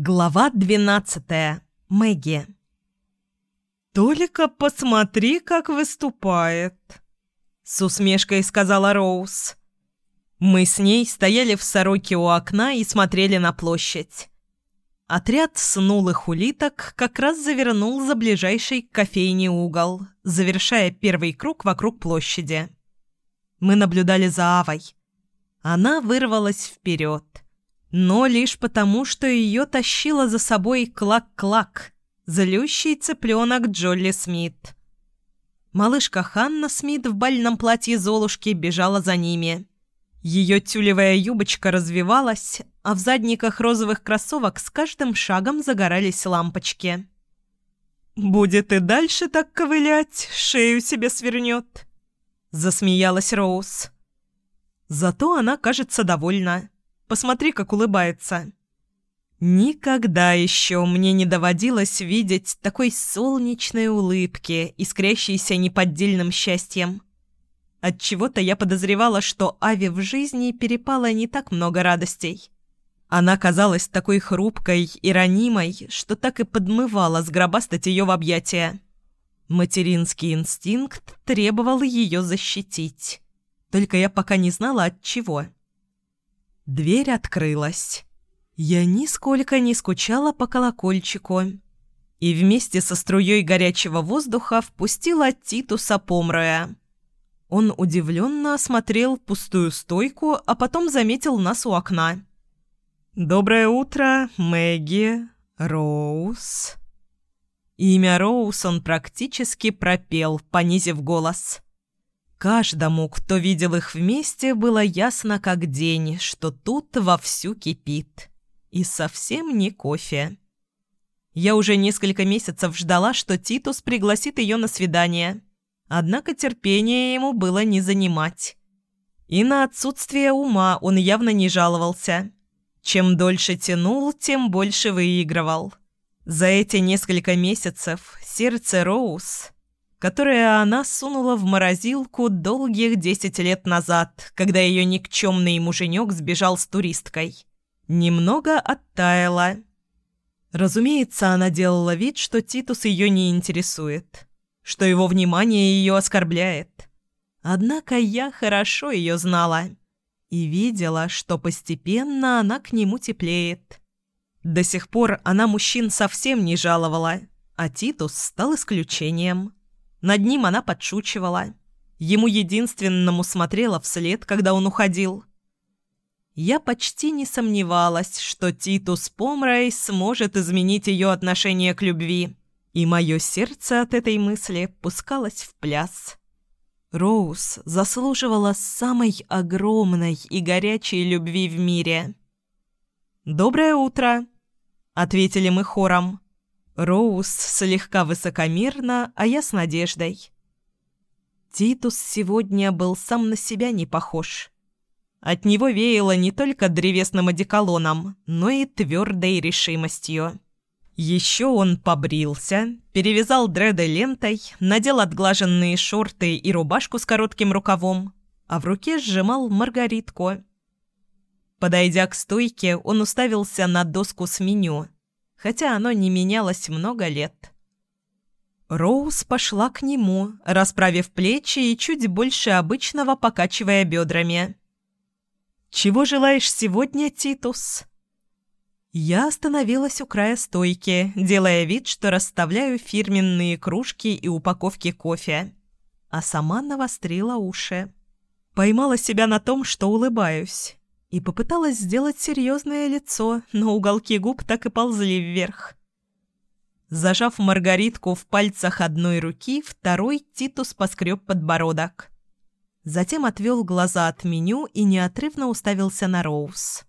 Глава двенадцатая. Мэгги. «Только посмотри, как выступает!» С усмешкой сказала Роуз. Мы с ней стояли в сороке у окна и смотрели на площадь. Отряд снулых улиток как раз завернул за ближайший к кофейне угол, завершая первый круг вокруг площади. Мы наблюдали за Авой. Она вырвалась вперед но лишь потому, что ее тащила за собой клак-клак, злющий цыпленок Джолли Смит. Малышка Ханна Смит в бальном платье Золушки бежала за ними. Ее тюлевая юбочка развивалась, а в задниках розовых кроссовок с каждым шагом загорались лампочки. «Будет и дальше так ковылять, шею себе свернет», — засмеялась Роуз. Зато она кажется довольна. Посмотри, как улыбается». Никогда еще мне не доводилось видеть такой солнечной улыбки, искрящейся неподдельным счастьем. Отчего-то я подозревала, что Ави в жизни перепало не так много радостей. Она казалась такой хрупкой и ранимой, что так и подмывала сгробастать ее в объятия. Материнский инстинкт требовал ее защитить. Только я пока не знала от чего. Дверь открылась. Я нисколько не скучала по колокольчику. И вместе со струей горячего воздуха впустила Титуса Помроя. Он удивленно осмотрел пустую стойку, а потом заметил нас у окна. «Доброе утро, Мэгги, Роуз». Имя Роуз он практически пропел, понизив голос. Каждому, кто видел их вместе, было ясно как день, что тут вовсю кипит. И совсем не кофе. Я уже несколько месяцев ждала, что Титус пригласит ее на свидание. Однако терпения ему было не занимать. И на отсутствие ума он явно не жаловался. Чем дольше тянул, тем больше выигрывал. За эти несколько месяцев сердце Роуз которое она сунула в морозилку долгих десять лет назад, когда ее никчемный муженек сбежал с туристкой. Немного оттаяла. Разумеется, она делала вид, что Титус ее не интересует, что его внимание ее оскорбляет. Однако я хорошо ее знала и видела, что постепенно она к нему теплеет. До сих пор она мужчин совсем не жаловала, а Титус стал исключением. Над ним она подшучивала. Ему единственному смотрела вслед, когда он уходил. Я почти не сомневалась, что Титус Помрай сможет изменить ее отношение к любви, и мое сердце от этой мысли пускалось в пляс. Роуз заслуживала самой огромной и горячей любви в мире. «Доброе утро!» — ответили мы хором. Роуз слегка высокомерно, а я с надеждой. Титус сегодня был сам на себя не похож. От него веяло не только древесным одеколоном, но и твердой решимостью. Еще он побрился, перевязал дреды лентой, надел отглаженные шорты и рубашку с коротким рукавом, а в руке сжимал маргаритку. Подойдя к стойке, он уставился на доску с меню – хотя оно не менялось много лет. Роуз пошла к нему, расправив плечи и чуть больше обычного покачивая бедрами. «Чего желаешь сегодня, Титус?» Я остановилась у края стойки, делая вид, что расставляю фирменные кружки и упаковки кофе, а сама навострила уши. Поймала себя на том, что улыбаюсь и попыталась сделать серьезное лицо, но уголки губ так и ползли вверх. Зажав маргаритку в пальцах одной руки, второй Титус поскреб подбородок. Затем отвел глаза от меню и неотрывно уставился на Роуз.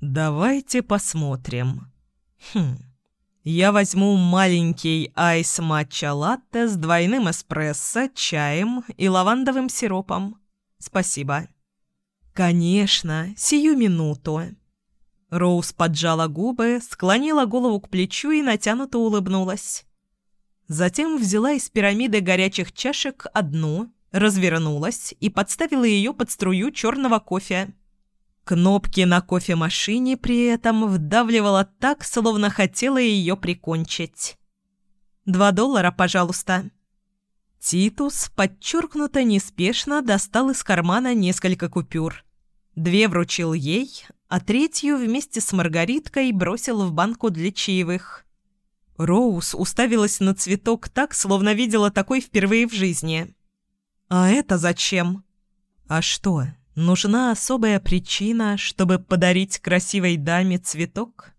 «Давайте посмотрим. Хм. Я возьму маленький айс-матча-латте с двойным эспрессо, чаем и лавандовым сиропом. Спасибо». «Конечно, сию минуту». Роуз поджала губы, склонила голову к плечу и натянуто улыбнулась. Затем взяла из пирамиды горячих чашек одну, развернулась и подставила ее под струю черного кофе. Кнопки на кофемашине при этом вдавливала так, словно хотела ее прикончить. «Два доллара, пожалуйста». Титус подчеркнуто неспешно достал из кармана несколько купюр. Две вручил ей, а третью вместе с Маргариткой бросил в банку для чаевых. Роуз уставилась на цветок так, словно видела такой впервые в жизни. «А это зачем?» «А что, нужна особая причина, чтобы подарить красивой даме цветок?»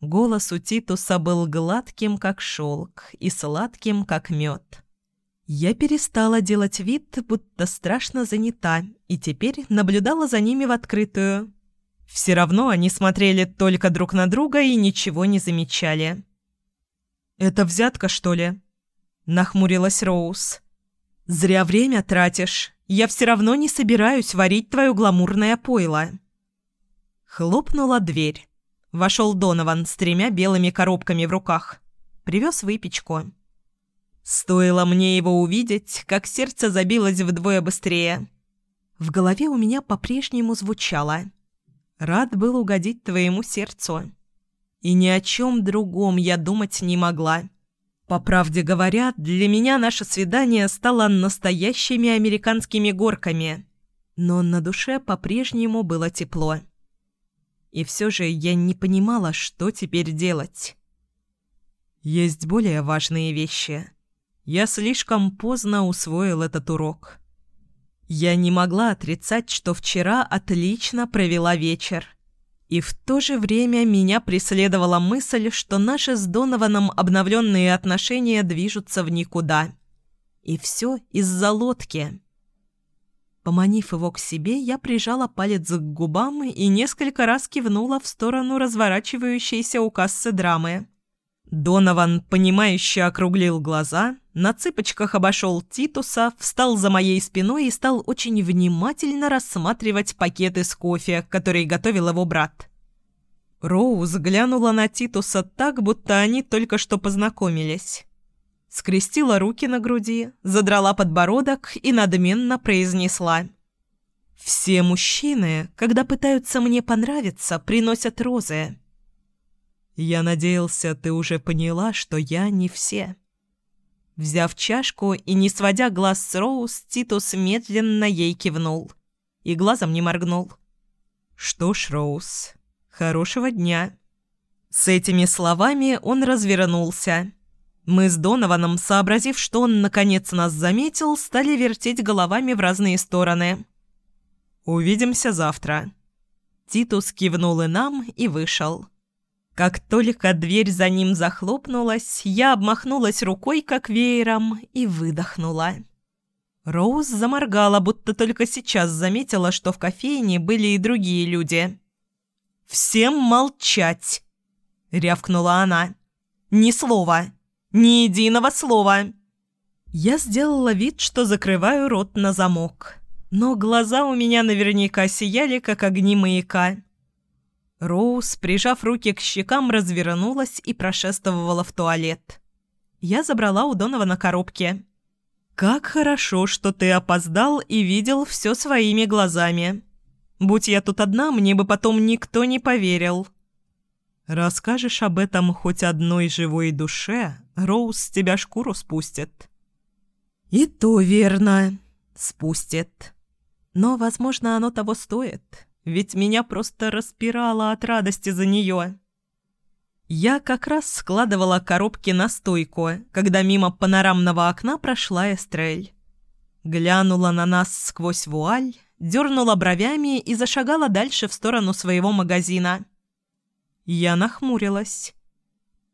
Голос у Титуса был гладким, как шелк, и сладким, как мед. Я перестала делать вид, будто страшно занята, и теперь наблюдала за ними в открытую. Все равно они смотрели только друг на друга и ничего не замечали. «Это взятка, что ли?» – нахмурилась Роуз. «Зря время тратишь. Я все равно не собираюсь варить твое гламурное пойло». Хлопнула дверь. Вошел Донован с тремя белыми коробками в руках. Привез выпечку. Стоило мне его увидеть, как сердце забилось вдвое быстрее. В голове у меня по-прежнему звучало. «Рад был угодить твоему сердцу». И ни о чем другом я думать не могла. По правде говоря, для меня наше свидание стало настоящими американскими горками. Но на душе по-прежнему было тепло. И все же я не понимала, что теперь делать. Есть более важные вещи. Я слишком поздно усвоил этот урок. Я не могла отрицать, что вчера отлично провела вечер. И в то же время меня преследовала мысль, что наши с Донованом обновленные отношения движутся в никуда. И все из-за лодки. Поманив его к себе, я прижала палец к губам и несколько раз кивнула в сторону разворачивающейся у кассы драмы. Донован, понимающе округлил глаза, на цыпочках обошел Титуса, встал за моей спиной и стал очень внимательно рассматривать пакеты с кофе, который готовил его брат. Роуз глянула на Титуса так, будто они только что познакомились. Скрестила руки на груди, задрала подбородок и надменно произнесла. «Все мужчины, когда пытаются мне понравиться, приносят розы». «Я надеялся, ты уже поняла, что я не все». Взяв чашку и не сводя глаз с Роуз, Титус медленно ей кивнул. И глазом не моргнул. «Что ж, Роуз, хорошего дня». С этими словами он развернулся. Мы с Донованом, сообразив, что он наконец нас заметил, стали вертеть головами в разные стороны. «Увидимся завтра». Титус кивнул и нам и вышел. Как только дверь за ним захлопнулась, я обмахнулась рукой, как веером, и выдохнула. Роуз заморгала, будто только сейчас заметила, что в кофейне были и другие люди. «Всем молчать!» — рявкнула она. «Ни слова! Ни единого слова!» Я сделала вид, что закрываю рот на замок. Но глаза у меня наверняка сияли, как огни маяка. Роуз, прижав руки к щекам, развернулась и прошествовала в туалет. Я забрала у Донована коробки. «Как хорошо, что ты опоздал и видел все своими глазами. Будь я тут одна, мне бы потом никто не поверил». «Расскажешь об этом хоть одной живой душе, Роуз с тебя шкуру спустит». «И то верно. Спустит. Но, возможно, оно того стоит» ведь меня просто распирало от радости за нее. Я как раз складывала коробки на стойку, когда мимо панорамного окна прошла Эстрель. Глянула на нас сквозь вуаль, дернула бровями и зашагала дальше в сторону своего магазина. Я нахмурилась.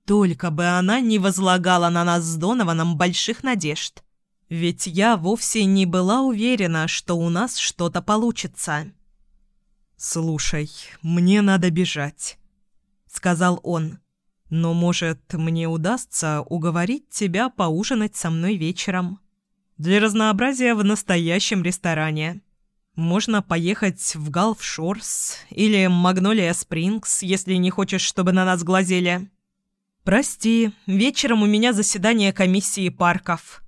Только бы она не возлагала на нас с Донованом больших надежд. Ведь я вовсе не была уверена, что у нас что-то получится. «Слушай, мне надо бежать», — сказал он. «Но, может, мне удастся уговорить тебя поужинать со мной вечером? Для разнообразия в настоящем ресторане. Можно поехать в Галф Шорс или Магнолия Спрингс, если не хочешь, чтобы на нас глазели. Прости, вечером у меня заседание комиссии парков.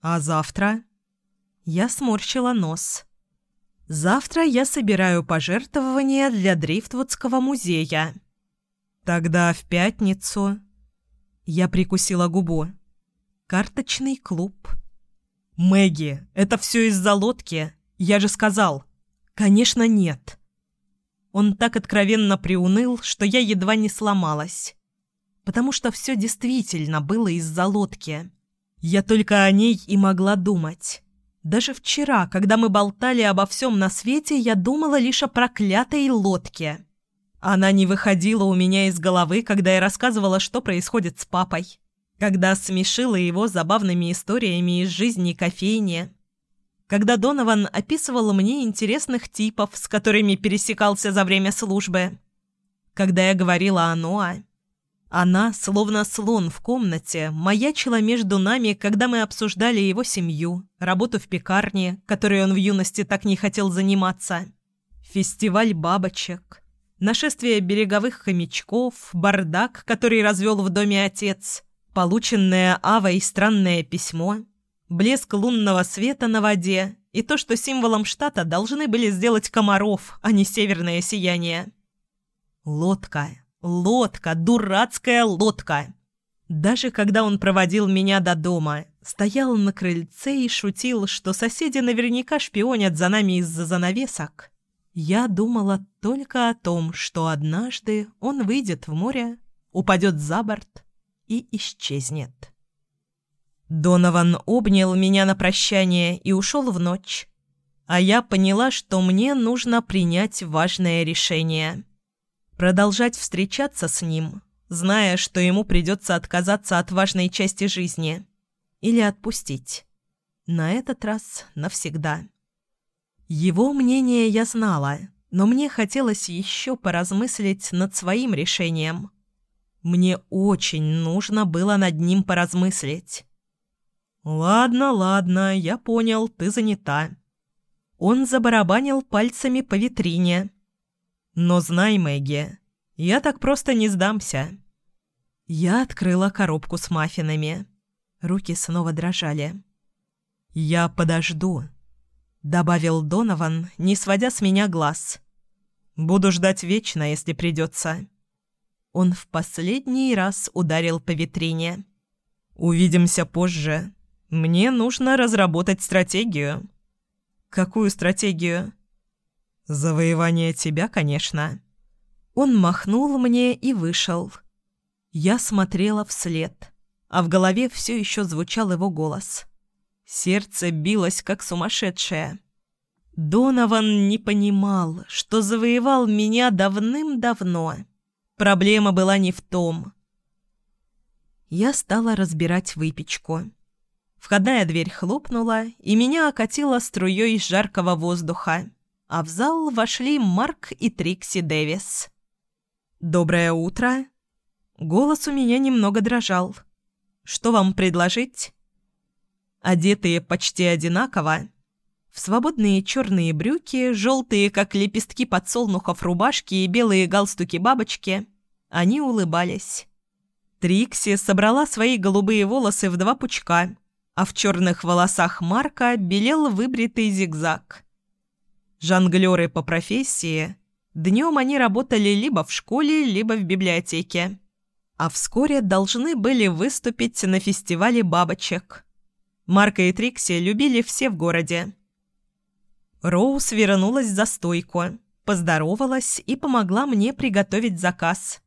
А завтра?» Я сморщила нос. Завтра я собираю пожертвования для Дрифтвудского музея. Тогда в пятницу... Я прикусила губу. Карточный клуб. «Мэгги, это все из-за лодки. Я же сказал». «Конечно, нет». Он так откровенно приуныл, что я едва не сломалась. Потому что все действительно было из-за лодки. Я только о ней и могла думать. Даже вчера, когда мы болтали обо всем на свете, я думала лишь о проклятой лодке. Она не выходила у меня из головы, когда я рассказывала, что происходит с папой. Когда смешила его забавными историями из жизни кофейни. Когда Донован описывал мне интересных типов, с которыми пересекался за время службы. Когда я говорила о Ноа. Она, словно слон в комнате, маячила между нами, когда мы обсуждали его семью, работу в пекарне, которой он в юности так не хотел заниматься, фестиваль бабочек, нашествие береговых хомячков, бардак, который развел в доме отец, полученное Авой странное письмо, блеск лунного света на воде и то, что символом штата должны были сделать комаров, а не северное сияние. Лодка Лодка, дурацкая лодка. Даже когда он проводил меня до дома, стоял на крыльце и шутил, что соседи наверняка шпионят за нами из-за занавесок, я думала только о том, что однажды он выйдет в море, упадет за борт и исчезнет. Донован обнял меня на прощание и ушел в ночь, а я поняла, что мне нужно принять важное решение – Продолжать встречаться с ним, зная, что ему придется отказаться от важной части жизни. Или отпустить. На этот раз навсегда. Его мнение я знала, но мне хотелось еще поразмыслить над своим решением. Мне очень нужно было над ним поразмыслить. «Ладно, ладно, я понял, ты занята». Он забарабанил пальцами по витрине, но знай, Мэгги, я так просто не сдамся». Я открыла коробку с маффинами. Руки снова дрожали. «Я подожду», — добавил Донован, не сводя с меня глаз. «Буду ждать вечно, если придется». Он в последний раз ударил по витрине. «Увидимся позже. Мне нужно разработать стратегию». «Какую стратегию?» «Завоевание тебя, конечно». Он махнул мне и вышел. Я смотрела вслед, а в голове все еще звучал его голос. Сердце билось, как сумасшедшее. Донован не понимал, что завоевал меня давным-давно. Проблема была не в том. Я стала разбирать выпечку. Входная дверь хлопнула, и меня окатило струей жаркого воздуха а в зал вошли Марк и Трикси Дэвис. «Доброе утро!» Голос у меня немного дрожал. «Что вам предложить?» Одетые почти одинаково, в свободные черные брюки, желтые, как лепестки подсолнухов рубашки и белые галстуки-бабочки, они улыбались. Трикси собрала свои голубые волосы в два пучка, а в черных волосах Марка белел выбритый зигзаг. Жонглеры по профессии. Днем они работали либо в школе, либо в библиотеке. А вскоре должны были выступить на фестивале бабочек. Марка и Трикси любили все в городе. Роуз вернулась за стойку, поздоровалась и помогла мне приготовить заказ.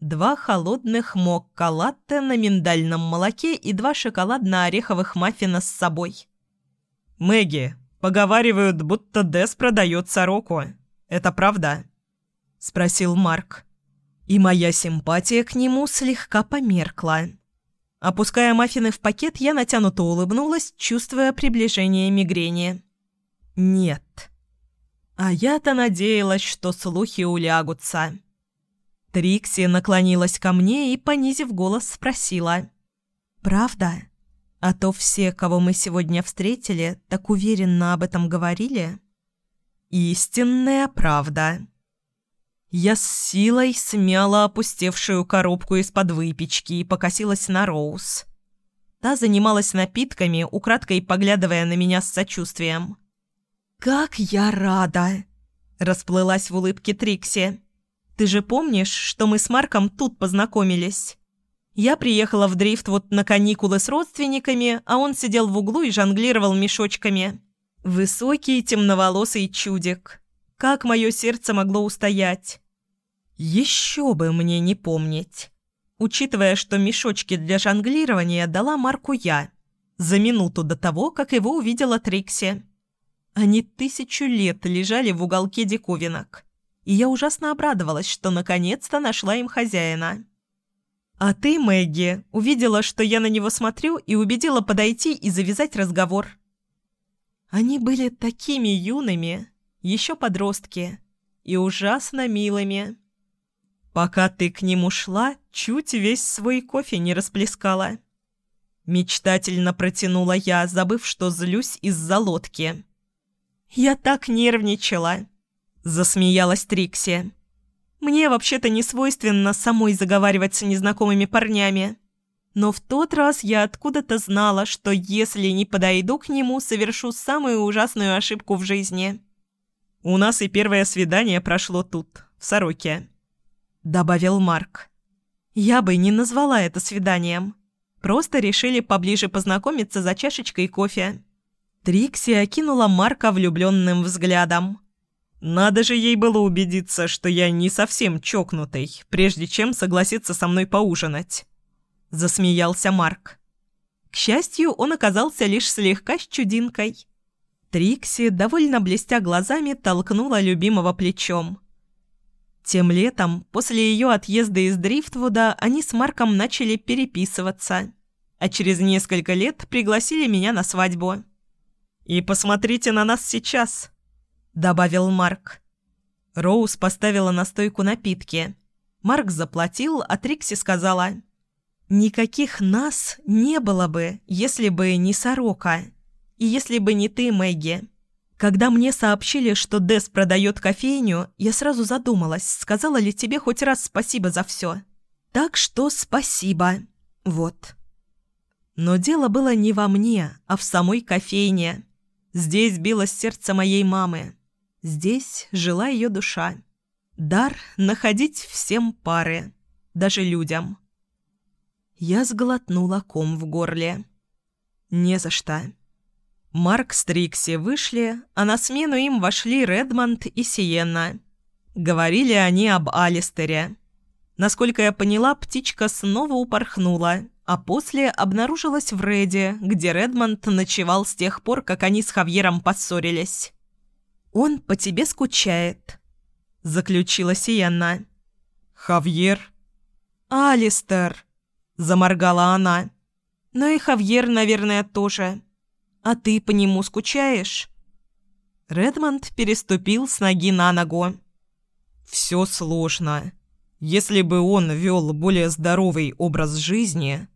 Два холодных мокко-латте на миндальном молоке и два шоколадно-ореховых маффина с собой. «Мэгги, Поговаривают, будто Дес продает сороку. Это правда?» – спросил Марк. И моя симпатия к нему слегка померкла. Опуская маффины в пакет, я натянуто улыбнулась, чувствуя приближение мигрени. «Нет». А я-то надеялась, что слухи улягутся. Трикси наклонилась ко мне и, понизив голос, спросила. «Правда?» А то все, кого мы сегодня встретили, так уверенно об этом говорили. Истинная правда. Я с силой смяла опустевшую коробку из-под выпечки и покосилась на Роуз. Та занималась напитками, украдкой поглядывая на меня с сочувствием. «Как я рада!» – расплылась в улыбке Трикси. «Ты же помнишь, что мы с Марком тут познакомились?» Я приехала в Дрифтвуд на каникулы с родственниками, а он сидел в углу и жонглировал мешочками. Высокий, темноволосый чудик. Как мое сердце могло устоять? Еще бы мне не помнить. Учитывая, что мешочки для жонглирования дала Марку я. За минуту до того, как его увидела Трикси. Они тысячу лет лежали в уголке диковинок. И я ужасно обрадовалась, что наконец-то нашла им хозяина. А ты, Мэгги, увидела, что я на него смотрю, и убедила подойти и завязать разговор. Они были такими юными, еще подростки, и ужасно милыми. Пока ты к нему шла, чуть весь свой кофе не расплескала. Мечтательно протянула я, забыв, что злюсь из-за лодки. «Я так нервничала!» – засмеялась Трикси. Мне вообще-то не свойственно самой заговаривать с незнакомыми парнями. Но в тот раз я откуда-то знала, что если не подойду к нему, совершу самую ужасную ошибку в жизни. «У нас и первое свидание прошло тут, в Сороке», — добавил Марк. «Я бы не назвала это свиданием. Просто решили поближе познакомиться за чашечкой кофе». Трикси окинула Марка влюбленным взглядом. Надо же ей было убедиться, что я не совсем чокнутый, прежде чем согласиться со мной поужинать. Засмеялся Марк. К счастью, он оказался лишь слегка с чудинкой. Трикси, довольно блестя глазами, толкнула любимого плечом. Тем летом, после ее отъезда из Дрифтвуда, они с Марком начали переписываться, а через несколько лет пригласили меня на свадьбу. «И посмотрите на нас сейчас», — добавил Марк. Роуз поставила на стойку напитки. Марк заплатил, а Трикси сказала... «Никаких нас не было бы, если бы не Сорока. И если бы не ты, Мэгги. Когда мне сообщили, что Дес продает кофейню, я сразу задумалась, сказала ли тебе хоть раз спасибо за все. Так что спасибо. Вот». Но дело было не во мне, а в самой кофейне. Здесь билось сердце моей мамы. Здесь жила ее душа. Дар находить всем пары, даже людям. Я сглотнула ком в горле. Не за что. Марк с Трикси вышли, а на смену им вошли Редмонд и Сиенна. Говорили они об Алистере. Насколько я поняла, птичка снова упорхнула, а после обнаружилась в Реде, где Редмонд ночевал с тех пор, как они с Хавьером поссорились. «Он по тебе скучает», — заключила Сиенна. «Хавьер?» «Алистер», — заморгала она. «Ну и Хавьер, наверное, тоже. А ты по нему скучаешь?» Редмонд переступил с ноги на ногу. «Все сложно. Если бы он вел более здоровый образ жизни...»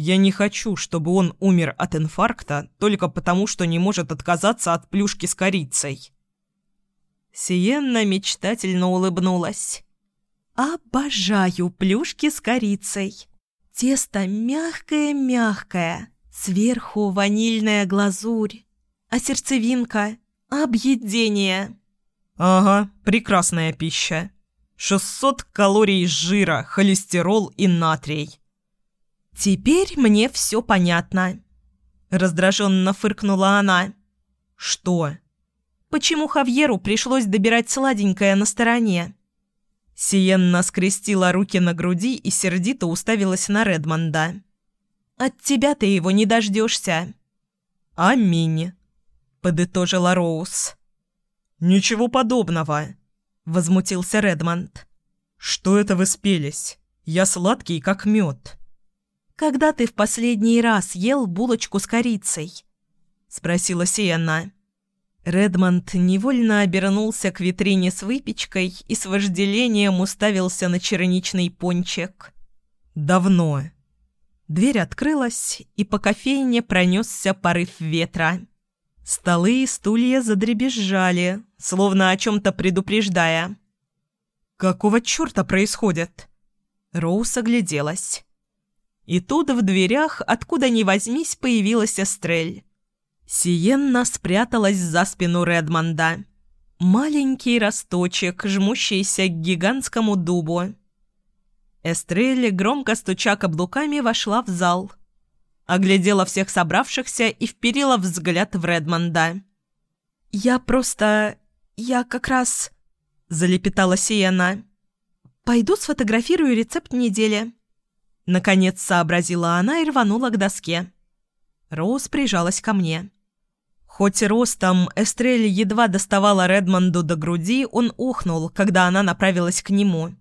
Я не хочу, чтобы он умер от инфаркта только потому, что не может отказаться от плюшки с корицей». Сиенна мечтательно улыбнулась. «Обожаю плюшки с корицей. Тесто мягкое-мягкое, сверху ванильная глазурь, а сердцевинка — объедение». «Ага, прекрасная пища. 600 калорий жира, холестерол и натрий. «Теперь мне все понятно», — раздраженно фыркнула она. «Что?» «Почему Хавьеру пришлось добирать сладенькое на стороне?» Сиенна скрестила руки на груди и сердито уставилась на Редмонда. «От тебя ты его не дождешься». «Аминь», — подытожила Роуз. «Ничего подобного», — возмутился Редмонд. «Что это вы спелись? Я сладкий, как мед». «Когда ты в последний раз ел булочку с корицей?» — спросила Сиенна. Редмонд невольно обернулся к витрине с выпечкой и с вожделением уставился на черничный пончик. «Давно». Дверь открылась, и по кофейне пронесся порыв ветра. Столы и стулья задребезжали, словно о чем-то предупреждая. «Какого черта происходит?» Роуз огляделась. И тут в дверях, откуда ни возьмись, появилась Эстрель. Сиенна спряталась за спину Редмонда. Маленький росточек, жмущийся к гигантскому дубу. Эстрелли, громко стуча каблуками, вошла в зал. Оглядела всех собравшихся и вперила взгляд в Редмонда. «Я просто... я как раз...» – залепетала Сиена. «Пойду сфотографирую рецепт недели». Наконец сообразила она и рванула к доске. Роуз прижалась ко мне. Хоть ростом Эстрель едва доставала Редмонду до груди, он ухнул, когда она направилась к нему.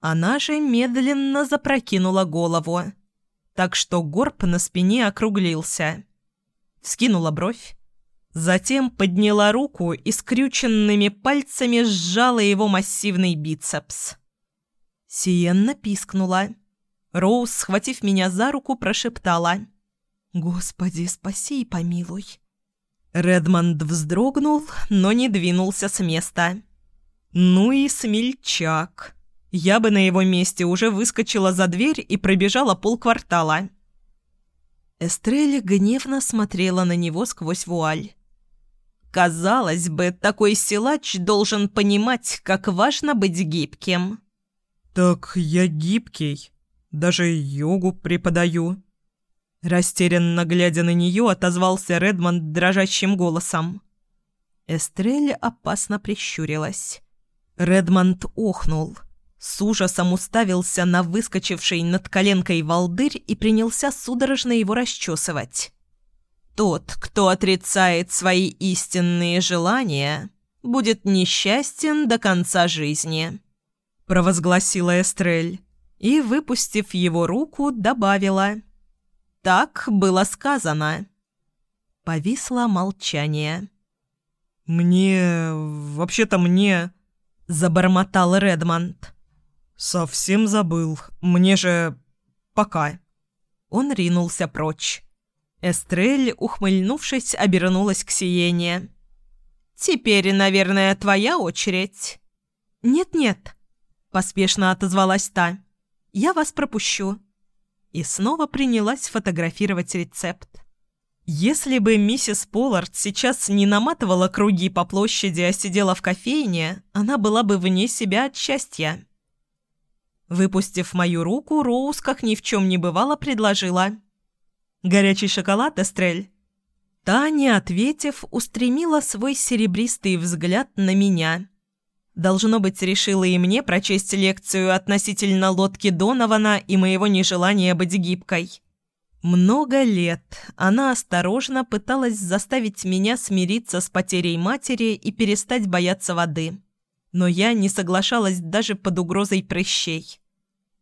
Она же медленно запрокинула голову, так что горб на спине округлился. Вскинула бровь, затем подняла руку и скрюченными пальцами сжала его массивный бицепс. Сиенна пискнула. Роуз, схватив меня за руку, прошептала. «Господи, спаси и помилуй». Редмонд вздрогнул, но не двинулся с места. «Ну и смельчак. Я бы на его месте уже выскочила за дверь и пробежала полквартала». Эстрель гневно смотрела на него сквозь вуаль. Казалось бы, такой силач должен понимать, как важно быть гибким. «Так я гибкий. Даже йогу преподаю». Растерянно глядя на нее, отозвался Редмонд дрожащим голосом. Эстрель опасно прищурилась. Редмонд охнул. С ужасом уставился на выскочивший над коленкой волдырь и принялся судорожно его расчесывать. Тот, кто отрицает свои истинные желания, будет несчастен до конца жизни», – провозгласила Эстрель и, выпустив его руку, добавила. «Так было сказано». Повисло молчание. «Мне... вообще-то мне...» – забормотал Редмонд. «Совсем забыл. Мне же... пока». Он ринулся прочь. Эстрель, ухмыльнувшись, обернулась к Сиене. «Теперь, наверное, твоя очередь». «Нет-нет», — поспешно отозвалась та. «Я вас пропущу». И снова принялась фотографировать рецепт. Если бы миссис Поллард сейчас не наматывала круги по площади, а сидела в кофейне, она была бы вне себя от счастья. Выпустив мою руку, Роуз, как ни в чем не бывало, предложила – Горячий шоколад, Эстрель?» Та, не ответив, устремила свой серебристый взгляд на меня. Должно быть, решила и мне прочесть лекцию относительно лодки Донована и моего нежелания быть гибкой. Много лет она осторожно пыталась заставить меня смириться с потерей матери и перестать бояться воды. Но я не соглашалась даже под угрозой прыщей.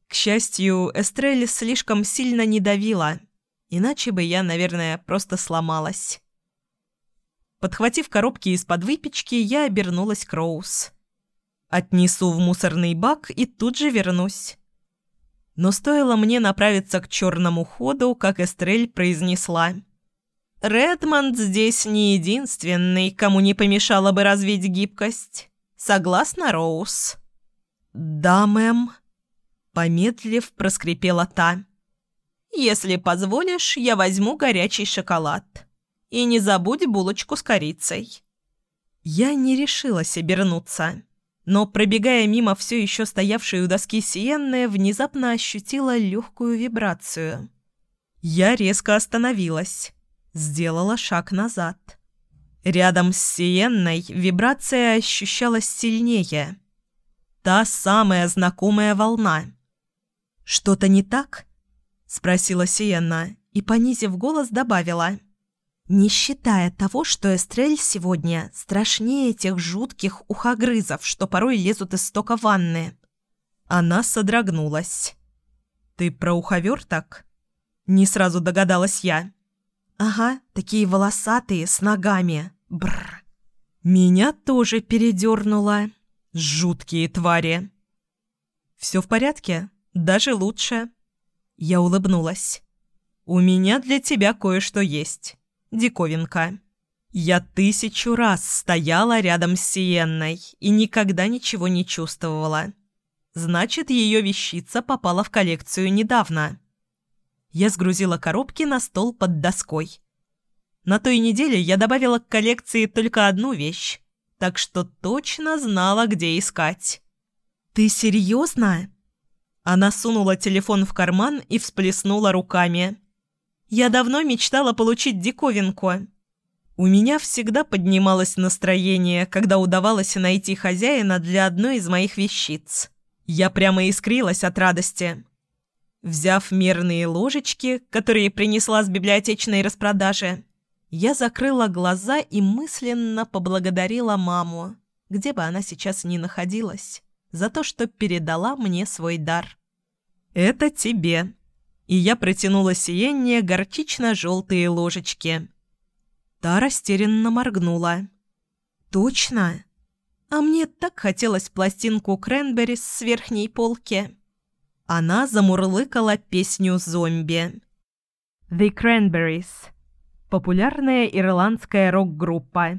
К счастью, Эстрель слишком сильно не давила, Иначе бы я, наверное, просто сломалась. Подхватив коробки из-под выпечки, я обернулась к Роуз. Отнесу в мусорный бак и тут же вернусь. Но стоило мне направиться к черному ходу, как Эстрель произнесла. «Редмонд здесь не единственный, кому не помешало бы развить гибкость. Согласна, Роуз?» «Да, мэм», — помедлив, проскрипела та. Если позволишь, я возьму горячий шоколад. И не забудь булочку с корицей». Я не решилась обернуться, но, пробегая мимо все еще стоявшей у доски Сиенны, внезапно ощутила легкую вибрацию. Я резко остановилась, сделала шаг назад. Рядом с Сиенной вибрация ощущалась сильнее. Та самая знакомая волна. «Что-то не так?» – спросила Сиенна и, понизив голос, добавила. «Не считая того, что Эстрель сегодня страшнее тех жутких ухогрызов, что порой лезут из стока ванны». Она содрогнулась. «Ты про уховерток?» Не сразу догадалась я. «Ага, такие волосатые, с ногами. Бррр». Меня тоже передернуло. Жуткие твари. «Все в порядке? Даже лучше», я улыбнулась. «У меня для тебя кое-что есть. Диковинка. Я тысячу раз стояла рядом с Сиенной и никогда ничего не чувствовала. Значит, ее вещица попала в коллекцию недавно». Я сгрузила коробки на стол под доской. На той неделе я добавила к коллекции только одну вещь, так что точно знала, где искать. «Ты серьезно?» Она сунула телефон в карман и всплеснула руками. «Я давно мечтала получить диковинку». У меня всегда поднималось настроение, когда удавалось найти хозяина для одной из моих вещиц. Я прямо искрилась от радости. Взяв мерные ложечки, которые принесла с библиотечной распродажи, я закрыла глаза и мысленно поблагодарила маму, где бы она сейчас ни находилась, за то, что передала мне свой дар. «Это тебе». И я протянула Сиенне горчично-желтые ложечки. Та растерянно моргнула. «Точно? А мне так хотелось пластинку Кренберис с верхней полки». Она замурлыкала песню «Зомби». «The Cranberries» – популярная ирландская рок-группа.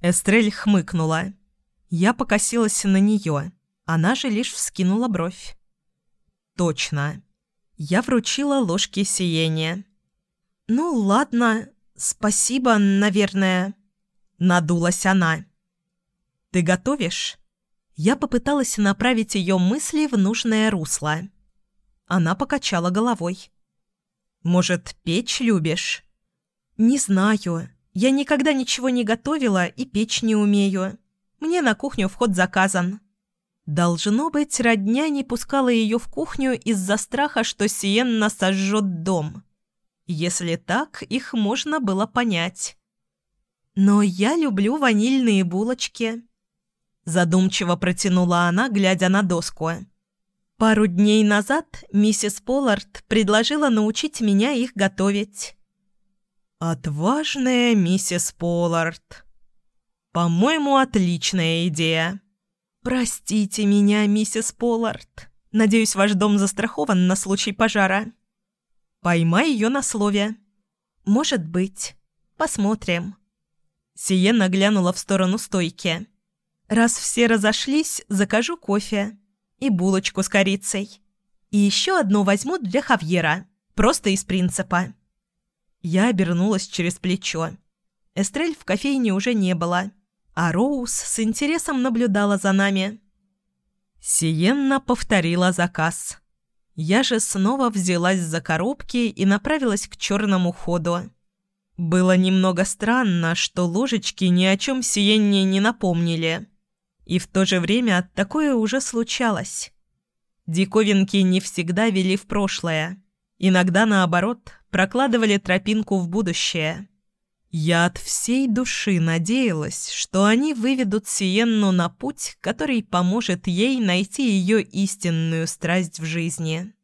Эстрель хмыкнула. Я покосилась на нее. Она же лишь вскинула бровь. «Точно». Я вручила ложки сиения. «Ну, ладно, спасибо, наверное», – надулась она. «Ты готовишь?» Я попыталась направить ее мысли в нужное русло. Она покачала головой. «Может, печь любишь?» «Не знаю. Я никогда ничего не готовила и печь не умею. Мне на кухню вход заказан». Должно быть, родня не пускала ее в кухню из-за страха, что Сиенна сожжет дом. Если так, их можно было понять. «Но я люблю ванильные булочки», Задумчиво протянула она, глядя на доску. Пару дней назад миссис Поллард предложила научить меня их готовить. «Отважная миссис Поллард. По-моему, отличная идея. Простите меня, миссис Поллард. Надеюсь, ваш дом застрахован на случай пожара. Поймай ее на слове. Может быть. Посмотрим». Сиена глянула в сторону стойки. Раз все разошлись, закажу кофе и булочку с корицей. И еще одну возьму для Хавьера, просто из принципа. Я обернулась через плечо. Эстрель в кофейне уже не было, а Роуз с интересом наблюдала за нами. Сиенна повторила заказ. Я же снова взялась за коробки и направилась к черному ходу. Было немного странно, что ложечки ни о чем Сиенне не напомнили. И в то же время такое уже случалось. Диковинки не всегда вели в прошлое. Иногда, наоборот, прокладывали тропинку в будущее. Я от всей души надеялась, что они выведут Сиенну на путь, который поможет ей найти ее истинную страсть в жизни.